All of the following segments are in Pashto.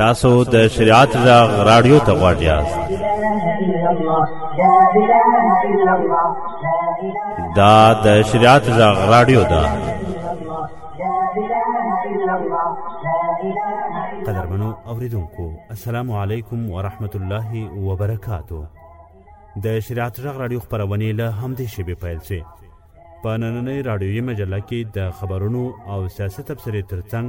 تاسو د شریعت غږ رادیو ته غواړئ یاست دا د شریعت غږ رادیو ده قدرمنو اوریدونکو السلام علیکم ورحمت الله وبرکاتو د شریعت غږ رادیو خبرونه له همدې شیبې پیل شي په نننۍ رادیوي مجله کې د خبرونو او سیاست تبصرې ترڅنګ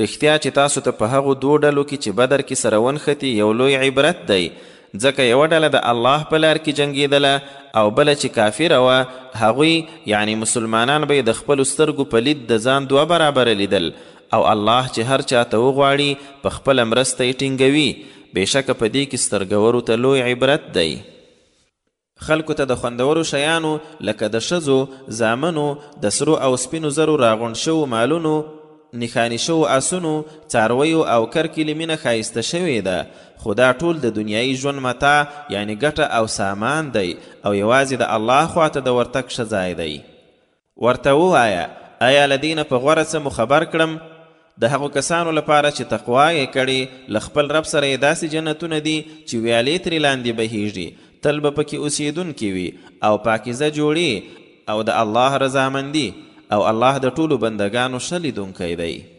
رښتیا چې تاسو ته په هغو دوو ډلو کې چې بدر کې سره ونښتې یو لوی عبرت دی، ځکه یوه ډله د الله په لار کې جنګېدله او بله چې کافره وه، هغوی، یعنې مسلمانان، به یې د خپلو سترګو په لید د ځان دوه برابره لیدل او الله چې هر چا ته وغواړي په خپله مرسته یې ټینګوي، بېشکه په دې کې سترګورو ته لوی عبرت دی. خلکو ته د خوندورو شیانو لکه د ښځو، زامنو، د سرو او سپینو زرو راغونډ شوو مالونو، نښاني شوو آسونو، څارویو او کر کلي مینه ښایسته شوې ده، خو دا ټول د دنیايي ژوند متاع یعنې ګټه او سامان دی او یوازې د الله خواته د ورتګ ښه ځای دی. ورته ووایه، ایا له دې نه په غوره څه مو خبر کړم؟ د هغو کسانو لپاره چې تقوا یې کړې، له خپل رب سره یې داسې جنتونه دي چې ویالې ترې لاندې بهېږي، تل به پکې اوسېدونکي وي، او پاکیزه جوړې، او د الله رضامندي، او الله د ټولو بندګانو ښه لیدونکی دی.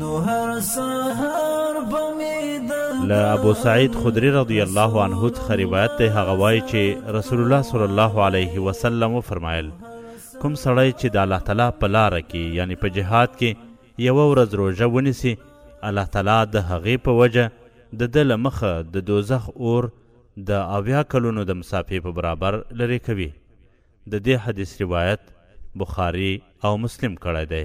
نو هر سهار به مې د له ابو سعید خدری رضی الله عنه څخه روایت دی هغه وایي چې رسول الله صلی الله علیه وسلم وفرمایل کوم سړی چې د الله تعالی په لاره کې یعنی په جهاد کې یوه ورځ روژه ونیسي الله تعالی د هغې په وجه د ده له مخه د دوزخ اور د اویا کلونو د مسافې په برابر لرې کوي د دې حدیث روایت بخاری او مسلم کړی دی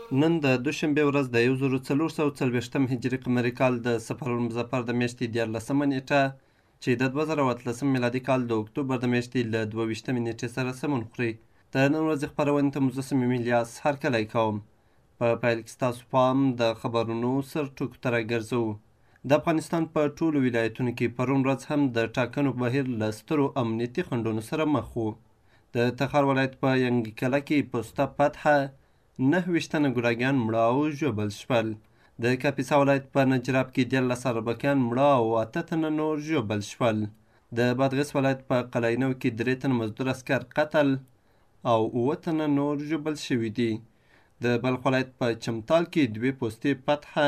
نن د دوشنبې ورځ د یو زرو څلور سوه څلوېښت م هجري قمري کال د صفر المظفر د میاشتې دیارلس مه نیټه چې د دوه زره او اتلس م میلادي کال د اکتوبر د میاشتې له دوه ویشت مې نیټې سره سمون خوري. د نن ورځې خپرونې ته مو زه صمیم الیاس هرکلی کوم. په پیل کې ستاسو پام د خبرونو سر ټکو ته راګرځوو. د افغانستان په ټولو ولایتونو کې پرون ورځ هم د ټاکنو بهیر له سترو امنیتي خنډونو سره مخ و. د تخار ولایت په ینګي کلا کې پوسته پتحه نهه ویشت تنه ګوډاګیان مړه او ژوبل شول د کاپیسا ولایت په نجراب کې دیارلس عربکیان مړه او اته تنه نور ژوبل شول د بادغیس ولایت په قلاینو کې درې تنه مزدور اسکر قتل او اووه تنه نور ژوبل شوي دي د بلخ ولایت په چمتال کې دوې پوستې فتحه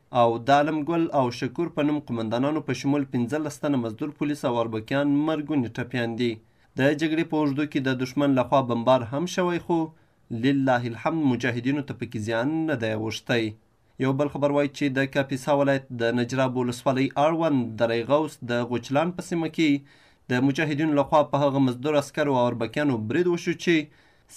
او دعلم ګل او شکور په نوم قومندانانو په شمول پنځلس تنه مزدور پولیس او اربکیان مرګوني ټپیان دي. د جګړې په اوږدو کې د دښمن لخوا بمبار هم شوی خو لله الحمد مجاهدینو ته پکې زیان نه دی اوښتی. یو بل خبر وایي چې د کاپیسا ولایت د نجراب ولسوالۍ اړوند دره غوث د غوچلان په سیمه کې د مجاهدینو لخوا په هغه مزدور عسکرو او اربکیانو برید وشو چې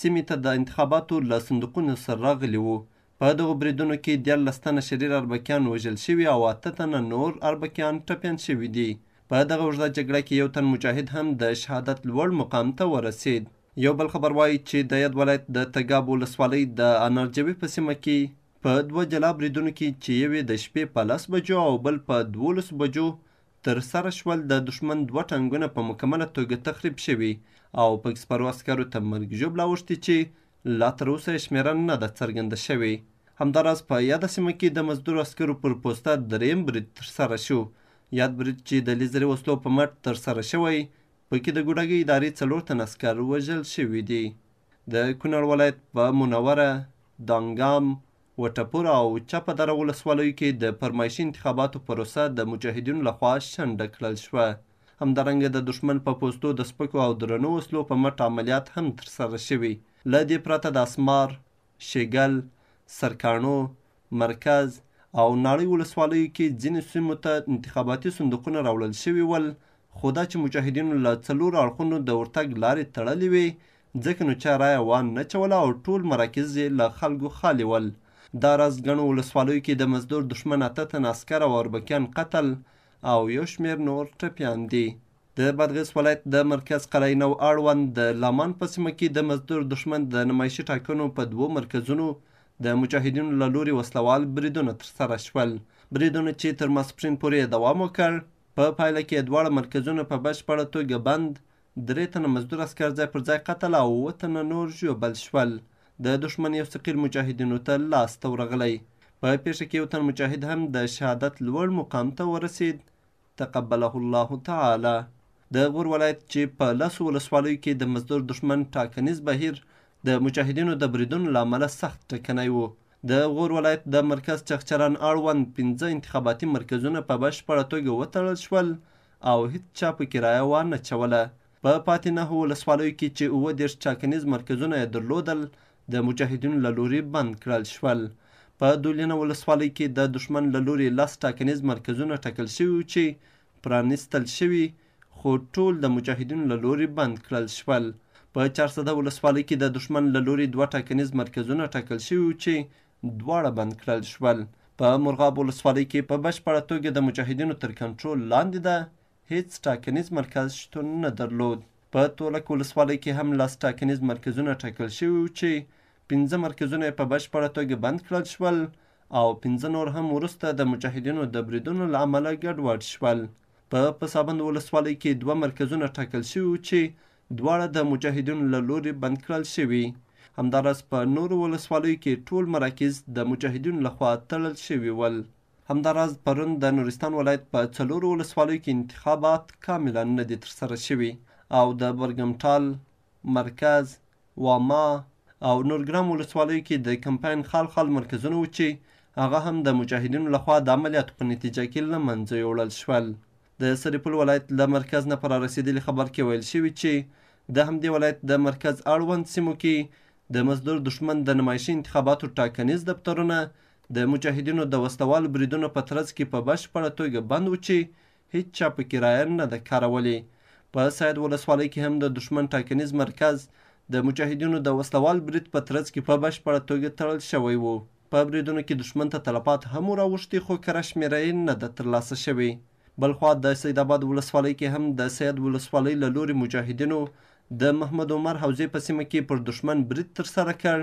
سیمې ته د انتخاباتو له صندوقونو سره راغلي وو په دغو بریدونو کې دیارلس تنه شریر اربکیان وژل شوي او اته تنه نور اربکیان ټپیان شوي دي. په دغه اوږده جګړه کې یو تن مجاهد هم د شهادت لوړ مقام ته ورسید. یو بل خبر وایي چې د یاد ولایت د تګاب ولسوالۍ د انارجوي په سیمه کې په دوه جلا بریدونو کې چې یو یې د شپې په لس بجو او بل په دوولس بجو تر سره شول د دښمن دوه ټانګونه په مکمله توګه تخریب شوي او پکې سپرو عسکرو ته مرګ ژوبله اوښتې چې لا تر اوسه یې شمېره نه ده څرګنده شوې. همداراز په یاده سیمه کې د مزدور عسکرو پر پوسته درېیم برید ترسره شو. یاد برید چې د لیزري وسلو په مټ ترسره شوی، په کې د ګوډاګۍ ادارې څلور تنه عسکر وژل شوي دي. د کونړ ولایت په منوره، دانګام، و ټپور او چپه دره ولسوالیو کې د فرمایشي انتخاباتو پروسه د مجاهدینو له خوا شنډه کړل شوه. همدارنګه د دښمن په پوستو د سپکو او درنو وسلو په مټ عملیات هم ترسره شوي. له دې پرته د اسمار، شیګل، سرکاڼو، مرکز او ناړۍ ولسوالیو کې ځینو سیمو ته انتخاباتي صندوقونه راوړل شوي ول، خو دا چې مجاهدینو له څلورو اړخونو د ورتګ لارې تړلې وې، ځکه نو چا رایه وان نه چوله او ټول مراکز یې له خلکو خالي ول. دا راز ګڼو ولسوالیو کې د مزدور دښمن اته تنه عسکر او اربکیان قتل او یو شمېر نور ټپیان دي. د بادغیس ولایت د مرکز قلعه نو اړوند د لامان په سیمه کې د مزدور دښمن د نمایشي ټاکنو په دوو مرکزونو د مجاهدینو له لوري وسله وال بریدونه ترسره شول. بریدونو چې تر ماسپښین پورې یې دوام وکړ، په پایله کې یې دواړه مرکزونه په بشپړه توګه بند درې تنه مزدور عسکر ځای پر ځای قتل او اووه تنه نور ژوبل شول. د دښمن یو ثقیل مجاهدینو ته لاس ته ورغلی. په پېښه کې یو تن مجاهد هم د شهادت لوړ مقام ته ورسید، تقبله الله تعالی. د غور ولایت چې په لسو ولسوالیو کې د مزدور دښمن ټاکنیز بهیر د مجاهدینو د بریدونو له امله سخت ټکنی و. د غور ولایت د مرکز چغچران اړوند پنځه انتخاباتي مرکزونه په بشپړه توګه وتړل شول او هیڅ چا په کرایه وا نه چوله. په پاتې نهو ولسوالیو کې چې اووه دېرش ټاکنیز مرکزونه یې درلودل د مجاهدینو له لوري بند کړل شول. په دولینه ولسوالۍ کې د دښمن له لوري لس ټاکنیز مرکزونه ټکل شوي و چې پرانیستل شوي خو ټول د مجاهدینو له لوري بند کړل شول. په چارسده ولسوالۍ کې د دښمن له لوري دوه ټاکنیز مرکزونه ټاکل شوي و چې دواړه بند کړل شول. په مرغاب ولسوالۍ کې په بشپړه توګه د مجاهدینو تر کنټرول لاندې ده، هېڅ ټاکنیز مرکز شتون نه درلود. په تولک ولسوالۍ کې هم لس ټاکنیز مرکزونه ټاکل شوي وو چې پنځه مرکزونه یې په بشپړه توګه بند کړل شول او پنځه نور هم وروسته د مجاهدینو د بریدونو له امله ګډوډ شول. په پسابند ولسوالۍ کې دوه مرکزونه ټاکل شوي وو چې دواړه د مجاهدینو له لورې بند کړل شوي. همداراز په نورو ولسوالیو کې ټول مراکز د مجاهدینو له خوا تړل شوي ول. همداراز پرون د نورستان ولایت په څلورو ولسوالیو کې انتخابات کاملا نه دي ترسره شوي او د برګمټال، مرکز، واما او نورګرام ولسوالیو کې د کمپاین خال خال مرکزونه و چې هغه هم د مجاهدینو له خوا د عملیاتو په نتیجه کې له منځه یوړل شول. د سرپل ولایت له مرکز نه په رارسېدلي خبر کې ویل شوي چې د همدې ولایت د مرکز اړوند سیمو کې د مزدور دښمن د نمایشي انتخاباتو ټاکنیز دفترونه د مجاهدینو د وسلوالو بریدونو په ترڅ کې په بشپړه توګه بند و چې هیڅ چا په کې رایه نه ده کارولې. په سید ولسوالۍ کې هم د دښمن ټاکنیز مرکز د مجاهدینو د وسلوال برید په ترڅ کې په بشپړه توګه تړل شوی و. په بریدونو کې دښمن ته تلفات هم ور اوښتي خو کره شمېره یې نه ده تر لاسه شوې. بلخوا د سید اباد ولسوالۍ کې هم د سید ولسوالۍ له لوري مجاهدینو د محمد عمر حوزې په سیمه کې پر دښمن برید تر سره کړ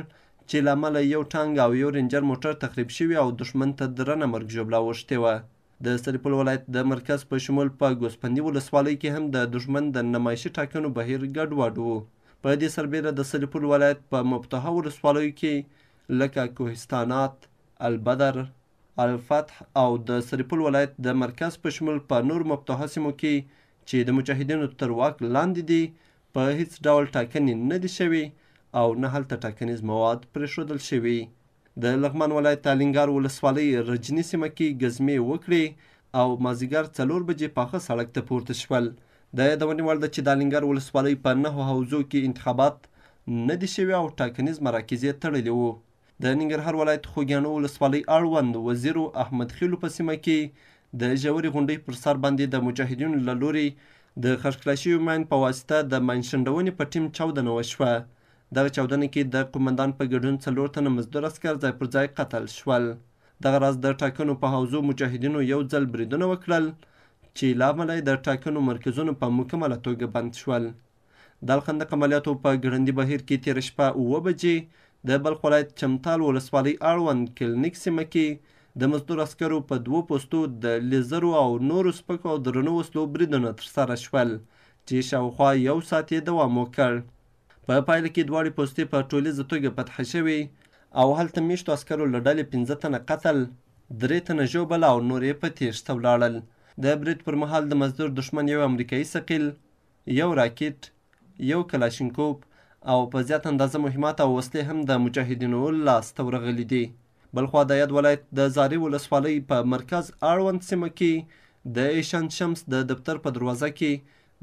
چې له امله یو ټانګ او یو رینجر موټر تخریب شوي او دښمن ته درنه مرګ ژوبله اوښتې وه. د سرپل ولایت د مرکز په شمول په ګوسپندي ولسوالۍ کې هم د دښمن د نمایشي ټاکنو بهیر ګډوډ و. په دې سربېره د سرپل ولایت په مفتوحه ولسوالیو کې لکه کوهستانات، البدر، الفتح او د سرپل ولایت د مرکز په شمول په نورو مفتوحه سیمو کې چې د مجاهدینو تر واک لاندې دي په هیڅ ډول ټاکنې نه دي شوي او نه هلته ټاکنیز مواد پرېښودل شوي. د لغمان ولایت الینګار ولسوالۍ رجني سیمه کې ګزمې وکړې او مازیګر څلور بجې پاخه سړک ته پورته شول. د یادونې وړ ده چې د الینګار ولسوالۍ په نهو حوزو کې انتخابات نه دي شوي او ټاکنیز مراکز یې تړلي وو. د ننګرهار ولایت خوږیاڼو ولسوالۍ اړوند وزیرو احمد خیلو په سیمه کې د ژورې غونډۍ پر سر باندې د مجاهدینو له لوري د خښکړای شوي ماین په واسطه د ماین شنډونې په ټیم چاودنه وشوه. دغه چاودنه کې د قومندان په ګډون څلور تنه مزدور عسکر ځای پر ځای قتل شول. دغه راز د ټاکنو په حوزو مجاهدینو یو ځل بریدونه وکړل چې له امله یې د ټاکنو مرکزونو په مکمله توګه بند شول. دالخندق عملیاتو په ګړندي بهیر کې تېره شپه اووه بجې د بلخ ولایت چمتال ولسوالۍ اړوند کلینیک سیمه کې د مزدور عسکرو په دوو پوستو د لیزرو او نورو سپکو او درنو وسلو بریدونه ترسره شول چې شاوخوا یو ساعت یې دوام وکړ. په پایله کې دواړې پوستې په ټولیزه توګه فتح شوې او هلته میشتو عسکرو له ډلې پنځه تنه قتل، درې تنه ژوبل او نور یې په تېښته ولاړل. د برید پر مهال د مزدور دښمن یو امریکایي ثقیل یو راکټ، یو کلاشینکوف او په زیات اندازه مهمات او وسلې هم د مجاهدینو لاس ته ورغلي دي. بلخوا د یاد ولایت د زاري ولسوالۍ په مرکز اړوند سیمه کې د ایشان شمس د دفتر په دروازه کې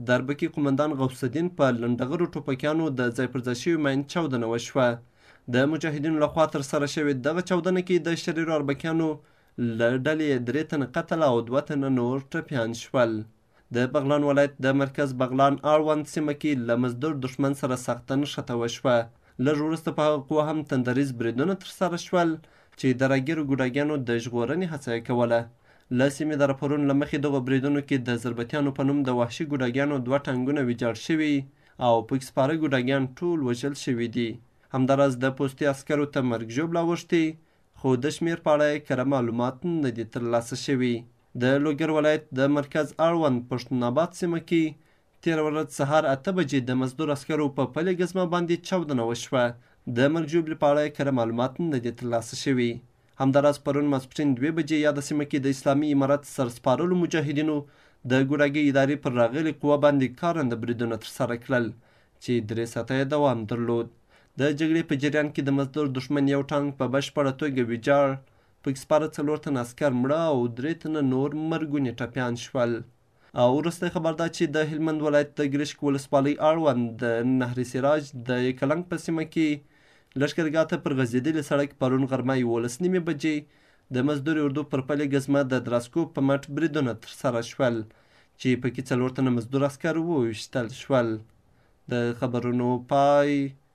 د اربکي قومندان غوث الدین په لنډغرو ټوپکیانو د ځای پر ځای شوي ماین چاودنه وشوه. د مجاهدینو لخوا ترسره شوې دغه چاودنه کې د شریرو اربکیانو له ډلې درې تنه قتل او دوه تنه نور ټپیان شول. د بغلان ولایت د مرکز بغلان اړوند سیمه کې له مزدور دښمن سره سخته نښته وشوه. لږ وروسته په هغه قوه هم تندریز بریدونه ترسره شول چې د راګیرو ګوډاګیانو د ژغورنې هڅه یې کوله. له سیمې د راپورونو له مخې دغو بریدونو کې د ضربتیانو په نوم د وحشي ګوډاګیانو دوه ټانګونه ویجاړ شوي او پکې سپاره ګوډاګیان ټول وژل شوي دي. همداراز د پوستي عسکرو ته مرګ ژوبله اوښتې خو د شمېر په اړه یې کره معلومات نه دي ترلاسه شوي. د لوګر ولایت د مرکز اړوند پښتون آباد سیمه کې تېره ورځ سهار اته بجې د مزدور عسکرو په پلې ګزمه باندې چاودنه وشوه. د مرګ ژوبلې په اړه کره معلومات نه دي ترلاسه شوي. همداراز پرون ماسپښین دوې بجې یاده سیمه کې د اسلامي امارت سرسپارلو مجاهدینو د ګوډاګۍ ادارې پر راغلې قوه باندې کارنده بریدونه ترسره کړل چې درې ساعته یې دوام درلود. د جګړې په جریان کې د مزدور دښمن یو ټانک په بشپړه توګه ویجاړ، پکې سپاره څلور تنه عسکر مړه او درې تنه نور مرګوني ټپیان شول. او وروستی خبر دا چې د هلمند ولایت د ګرشک ولسوالۍ اړوند د نهر سراج د یکلنګ په سیمه کې لښکرګاه ته پر غځېدلي سړک پرون غرمه یولس نیمې بجې د مزدورې اردو پر پلې ګزمه د دراسکوپ په مټ بریدونه ترسره شول چې پکې څلور تنه مزدور عسکر وویشتل شول. د خبرونو پای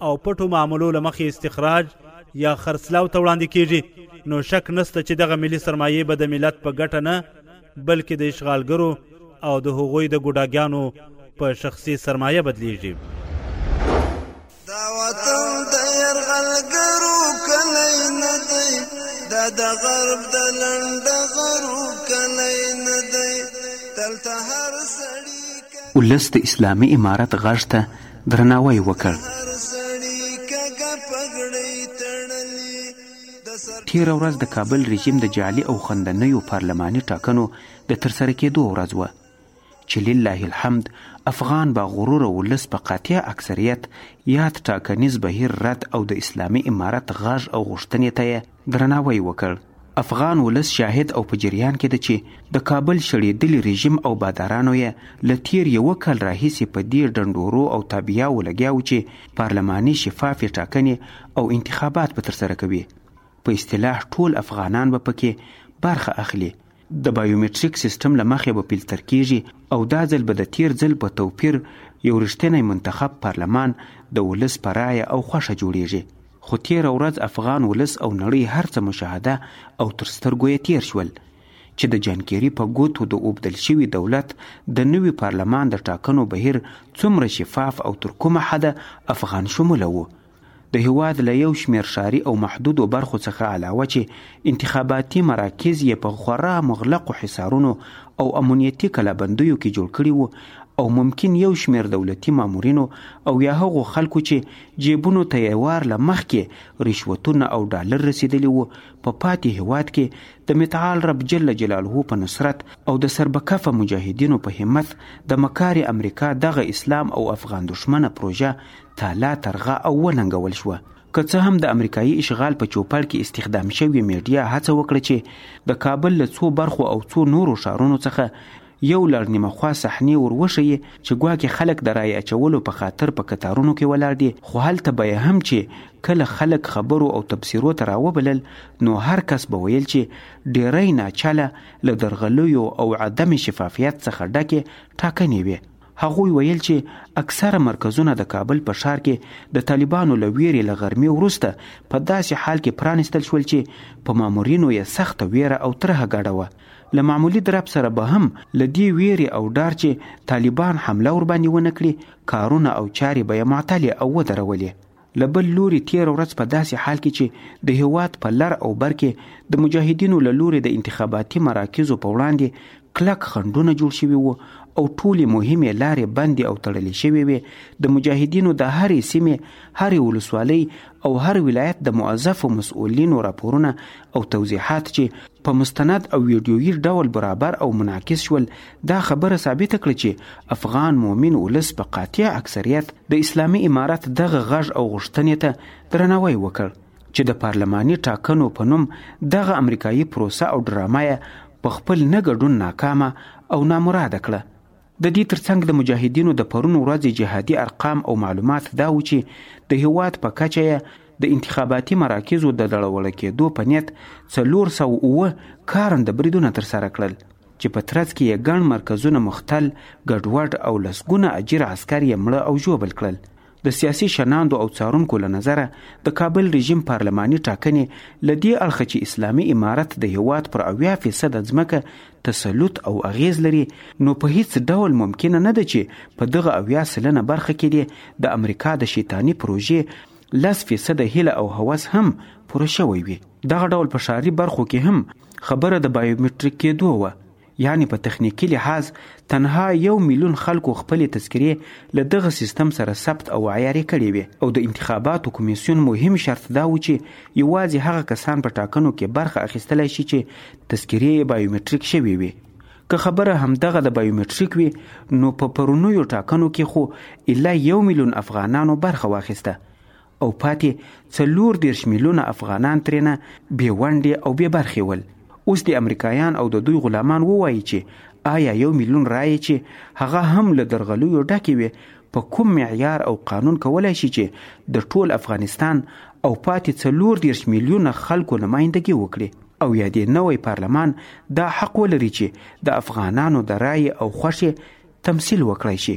او پټو معاملو له مخې استخراج یا خرڅلاو ته وړاندې کېږي نو شک نسته چې دغه ملي سرمایې به د ملت په ګټه نه بلکې د اشغالګرو او د هغوی د ګوډاګیانو په شخصي سرمایه بدلیږي دا وطن د يرغلګرو کلی نه دی دا د غرب د لنډغرو کلی نه دی دلته هر سړی ولس د اسلامي امارت غږ ته درناوی وکړ. تېره ورځ د کابل رژیم د جعلي او خندنیو پارلماني ټاکنو د ترسره کېدو ورځ وه چې لله الحمد افغان با غروره ولس په قاطع اکثریت یاد ټاکنیز بهیر رد او د اسلامي امارت غږ او غوښتنې ته یې درناوی وکړ. افغان ولس شاهد او په جریان کې ده چې د کابل شړېدلي رژیم او بادارانو یې له تېر یوه کال راهیسې په دې ډنډورو او تابیاوو لګیا وو چې پارلماني شفافې ټاکنې او انتخابات به ترسره کوي. په اصطلاح ټول افغانان به پکې برخه اخلي. د بایومټریک سیستم له مخې به فلتر کیږي او دا ځل به د تیر ځل په توپیر یو رښتینی منتخب پارلمان د ولس په رایه او خوښه جوړیږي خو تیره ورځ افغان ولس او نړۍ هر څه مشاهده او تر سترګو یې تیر شول چې د جان کیري په ګوتو د اوبدل شوي دولت د نوي پارلمان د ټاکنو بهیر څومره شفاف او تر کومه حده افغان شموله و د هېواد له یو شمېر ښاري او محدودو برخو څخه علاوه چې انتخاباتي مراکز یې په خورا مغلقو حصارونو او امنیتي کلابندیو کې جوړ کړي وو او ممکن یو شمېر دولتي مامورینو او یا هغو خلکو چې جېبونو ته یې وار له مخکې رشوتونه او ډالر رسېدلي وو په پاتې هېواد کې د متعال رب جل جلاله په نصرت او د سربکفه مجاهدینو په همت د مکارې امریکا دغه اسلام او افغان دښمنه پروژه تالا ترغه او وننګول شوه. که څه هم د امریکایي اشغال په چوپړ کې استخدام شوې میډیا هڅه وکړه چې د کابل له څو برخو او څو نورو ښارونو څخه یو لړ نیمه خوا صحنې ور وښیي چې ګواکې خلک د رای اچولو په خاطر په کتارونو کې ولاړ دي خو هلته به یې هم چې کله خلک خبرو او تبصرو ته راوبلل نو هر کس به ویل چې ډیری ناچله له درغلیو او عدم شفافیت څخه ډکې ټاکنې وې هغوی ویل چې اکثره مرکزونه د کابل په ښار کې د طالبانو له ویرې له غرمې وروسته په داسې حال کې پرانیستل شول چې په مامورینو یې سخته ویره او ترهه ګډه وه. له معمولي درب سره به هم له دې ویرې او ډار چې طالبان حمله ورباندې ونه کړي، کارونه او چارې به یې معطلې او ودرولې. له بل لوري تېره ورځ په داسې حال کې چې د هېواد په لر او بر کې د مجاهدینو له لوري د انتخاباتي مراکزو په وړاندې کلک خنډونه جوړ شوي وو او ټولې مهمې لارې بندې او تړلې شوې وې د مجاهدینو د هرې سیمې هرې ولسوالۍ او هر ولایت د موظفو مسؤلینو راپورونه او توضیحات چې په مستند او ویډیویي ډول برابر او منعکس شول دا خبره ثابته کړه چې افغان مؤمن ولس په قاطع اکثریت د اسلامي امارت دغه غږ او غوښتنې ته درناوی وکړ چې د پارلماني ټاکنو په نوم دغه امریکایي پروسه او ډرامه یې په خپل نه ګډون ناکامه او نامراده کړه د دې ترڅنګ د مجاهدینو د پرون ورځې جهادي ارقام او معلومات دا و چې د هیواد په کچه یې د انتخاباتي مراکزو د دړوړه کېدو په نیت څلور سوه اووه کارنده بریدونه ترسره کړل چې په ترڅ کې یې ګڼ مرکزونه مختل، ګډوډ او لسګونه اجیر عسکر یې مړه او ژوبل کړل. د سیاسي شناندو او څارونکو له نظره د کابل رژیم پارلماني ټاکنې له دې اړخه چې اسلامي امارت د هېواد پر اویا فیصده ځمکه تسلط او اغېز لري نو په هیڅ ډول ممکنه نه ده چې په دغه اویا سلنه برخه کې دې د امریکا د شیطاني پروژې لس فیصده هیله او هوس هم پوره شوی وي. دغه ډول په ښاري برخو کې هم خبره د بایومټریک کېدو وه یعنې په تخنیکي لحاظ تنها یو میلیون خلکو خپلې تذکرې له دغه سیستم سره ثبت او عیارې کړې وې او د انتخاباتو کمیسیون مهم شرط دا و چې یوازې هغه کسان په ټاکنو کې برخه اخیستلی شي چې تذکرې یې بایومټریک شوې وي که خبره همدغه د بایومټریک وي نو په پرونیو ټاکنو کې خو الا یو میلیون افغانانو برخه واخیسته او پاتې څلور دېرش میلیونه افغانان ترېنه بې ونډې او بې برخې ول. اوس دې امریکایان او د دوی غلامان ووایي چې آیا یو میلیون رایې چې هغه هم له درغلیو ډکې وې په کوم معیار او قانون کولای شي چې د ټول افغانستان او پاتې څلور دېرش میلیونه خلکو نمایندګي وکړي او یا دې نوی پارلمان دا حق ولري چې د افغانانو د رایې او خوښې تمثیل وکړای شي.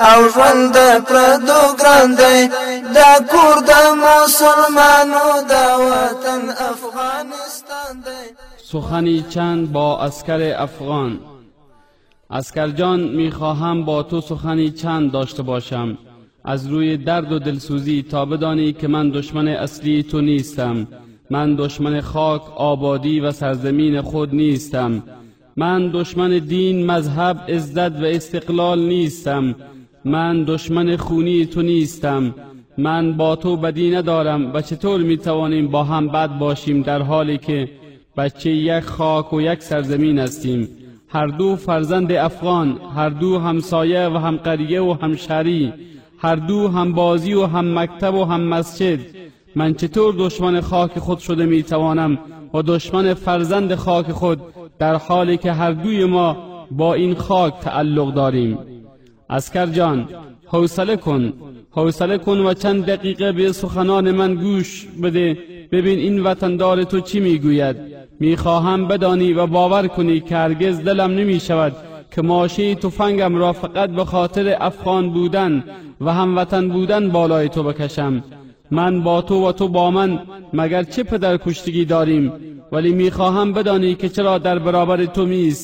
او ژوند پردو ګران دی دا کور د مسلمانو دا وطن افغانستان دی سخنی چند با اسکر افغان اسکر جان میخواهم با تو سخنی چند داشته باشم از روی درد و دلسوزی تا بدانی که من دشمن اصلی تو نیستم من دشمن خاک آبادی و سرزمین خود نیستم من دشمن دین مذهب عزت و استقلال نیستم من دشمن خونی تو نیستم من با تو بدی ندارم و چطور می توانیم با هم بد باشیم در حالی که بچه یک خاک و یک سرزمین هستیم هر دو فرزند افغان هر دو همسایه و هم همقریه و همشری هر دو هم بازی و هم مکتب و هم مسجد من چطور دشمن خاک خود شده می توانم و دشمن فرزند خاک خود در حالی که هر دوی ما با این خاک تعلق داریم اسکر جان حوصله کن حوصله کن و چند دقیقه به سخنان من گوش بده ببین این وطندار تو چی میگوید میخواهم بدانی و باور کنی که هرگز دلم نمی شود که ماشه تفنگم را فقط به خاطر افغان بودن و هموطن بودن بالای تو بکشم من با تو و تو با من مگر چه پدر کشتگی داریم ولی میخواهم بدانی که چرا در برابر تو می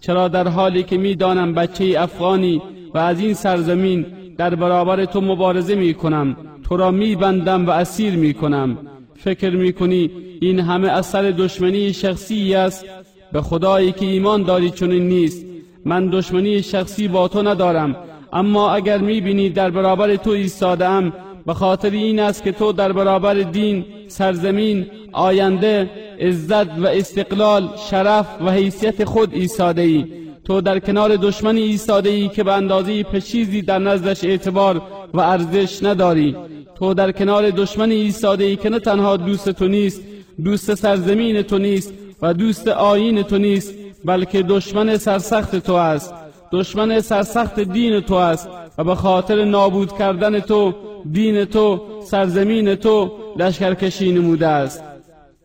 چرا در حالی که میدانم بچه افغانی و از این سرزمین در برابر تو مبارزه می کنم تو را می بندم و اسیر می کنم فکر می کنی این همه اثر دشمنی شخصی است به خدایی که ایمان داری چنین نیست من دشمنی شخصی با تو ندارم اما اگر می بینی در برابر تو ام به خاطر این است که تو در برابر دین سرزمین آینده عزت و استقلال شرف و حیثیت خود ایستاده ای تو در کنار دشمنی ایستاده ای که به اندازه پشیزی در نزدش اعتبار و ارزش نداری تو در کنار دشمنی ایستاده ای که نه تنها دوست تو نیست دوست سرزمین تو نیست و دوست آیین تو نیست بلکه دشمن سرسخت تو است دشمن سرسخت دین تو است و به خاطر نابود کردن تو دین تو سرزمین تو لشکرکشی نموده است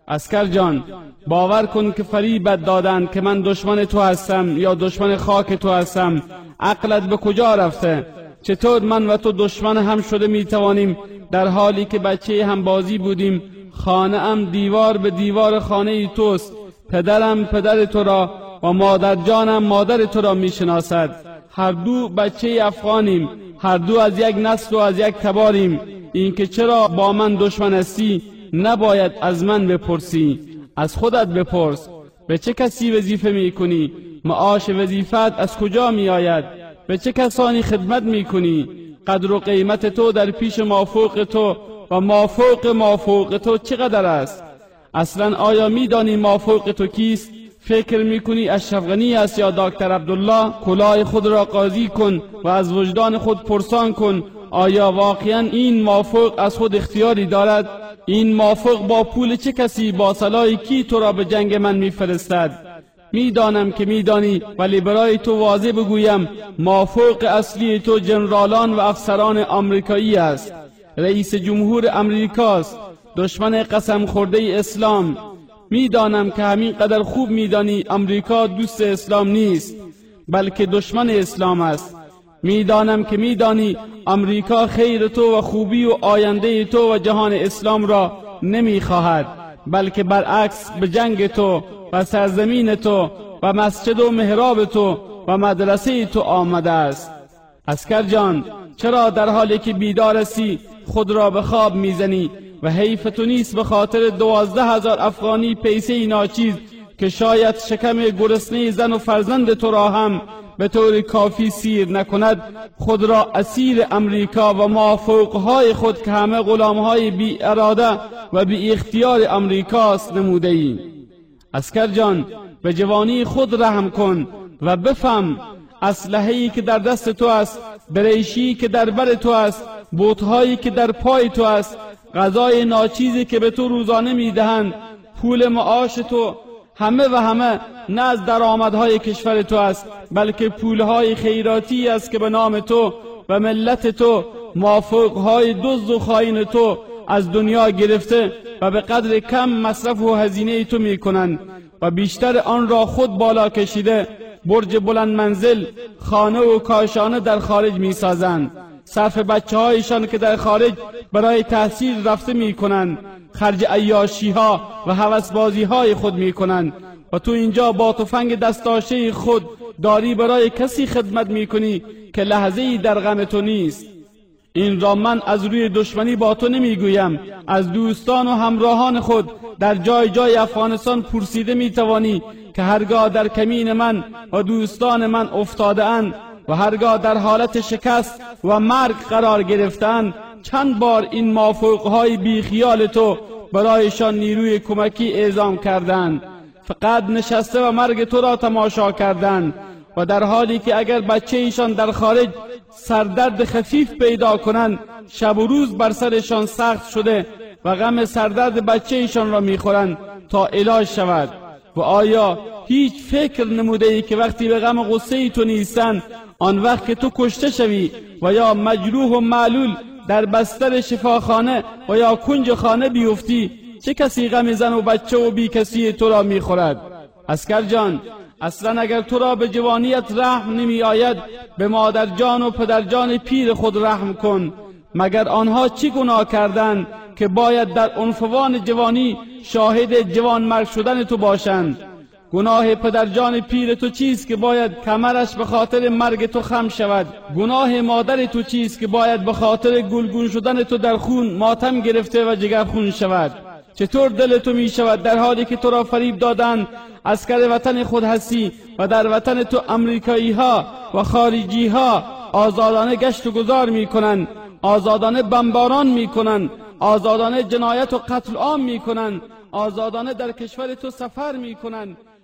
اسکر جان باور کن که فریبت دادند که من دشمن تو هستم یا دشمن خاک تو هستم عقلت به کجا رفته چطور من و تو دشمن هم شده می توانیم در حالی که بچه هم بازی بودیم خانه ام دیوار به دیوار خانه توست پدرم پدر تو را و مادر جانم مادر تو را می شناسد هر دو بچه افغانیم هر دو از یک نسل و از یک تباریم اینکه چرا با من دشمن هستی نباید از من بپرسی از خودت بپرس به چه کسی وظیفه می کنی معاش وظیفت از کجا می آید به چه کسانی خدمت می کنی قدر و قیمت تو در پیش مافوق تو و مافوق مافوق تو چقدر است اصلا آیا میدانی مافوق تو کیست فکر میکنی اشرف غنی است یا دکتر عبدالله کلاه خود را قاضی کن و از وجدان خود پرسان کن آیا واقعا این مافوق از خود اختیاری دارد این مافوق با پول چه کسی با صلاح کی تو را به جنگ من میفرستد میدانم که میدانی ولی برای تو واضح بگویم مافوق اصلی تو جنرالان و افسران آمریکایی است رئیس جمهور امریکاست دشمن قسم خورده اسلام میدانم که همین قدر خوب میدانی امریکا دوست اسلام نیست بلکه دشمن اسلام است میدانم که میدانی آمریکا خیر تو و خوبی و آینده تو و جهان اسلام را نمیخواهد بلکه برعکس به جنگ تو و سرزمین تو و مسجد و محراب تو و مدرسه تو آمده است اسکر جان چرا در حالی که بیدار بیدارسی خود را به خواب میزنی و حیف تو نیست به خاطر دوازده هزار افغانی پیسه ناچیز که شاید شکم گرسنه زن و فرزند تو را هم به طور کافی سیر نکند خود را اسیر امریکا و های خود که همه غلامهای بی اراده و بی اختیار امریکاست نموده ای. اسکر جان به جوانی خود رحم کن و بفهم ای که در دست تو است بریشی که در بر تو است بوتهایی که در پای تو است غذای ناچیزی که به تو روزانه میدهند پول معاش تو همه و همه نه از درآمدهای کشور تو است بلکه پولهای خیراتی است که به نام تو و ملت تو موافقهای دزد و خاین تو از دنیا گرفته و به قدر کم مصرف و هزینه تو می کنند و بیشتر آن را خود بالا کشیده برج بلند منزل خانه و کاشانه در خارج می سازند صرف بچه هایشان که در خارج برای تحصیل رفته می کنند خرج ایاشی ها و حوسبازی های خود می کنند و تو اینجا با تفنگ دستاشه خود داری برای کسی خدمت می کنی که لحظه ای در غم تو نیست این را من از روی دشمنی با تو نمیگویم از دوستان و همراهان خود در جای جای افغانستان پرسیده می توانی که هرگاه در کمین من و دوستان من افتاده اند و هرگاه در حالت شکست و مرگ قرار گرفتن چند بار این مافوقهای بیخیال تو برایشان نیروی کمکی اعزام کردند فقط نشسته و مرگ تو را تماشا کردند و در حالی که اگر بچه ایشان در خارج سردرد خفیف پیدا کنند شب و روز بر سرشان سخت شده و غم سردرد بچه ایشان را میخورند تا علاج شود و آیا هیچ فکر نموده ای که وقتی به غم غصه ای تو نیستند آن وقت که تو کشته شوی و یا مجروح و معلول در بستر شفاخانه و یا کنج خانه بیفتی چه کسی غم زن و بچه و بی کسی تو را میخورد اسکر جان اصلا اگر تو را به جوانیت رحم نمی آید به مادر جان و پدر جان پیر خود رحم کن مگر آنها چی گناه کردند که باید در انفوان جوانی شاهد جوان مرگ شدن تو باشند گناه پدرجان پیر تو چیست که باید کمرش به خاطر مرگ تو خم شود گناه مادر تو چیست که باید به خاطر گلگون شدن تو در خون ماتم گرفته و جگر خون شود چطور دل تو می شود در حالی که تو را فریب دادند اسکر وطن خود هستی و در وطن تو امریکایی ها و خارجی ها آزادانه گشت و گذار می کنند آزادانه بمباران می کنند آزادانه جنایت و قتل عام می کنند آزادانه در کشور تو سفر می کنند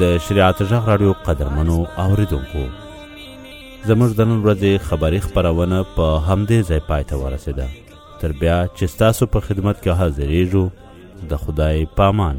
د شریعت غږ راډیو قدرمنو اوریدونکو زموږ د نن ورځې خبري خپرونه په همدې ځای پای ته ورسېده تر بیا چې ستاسو په خدمت کې حاضرېږو د خدای پامان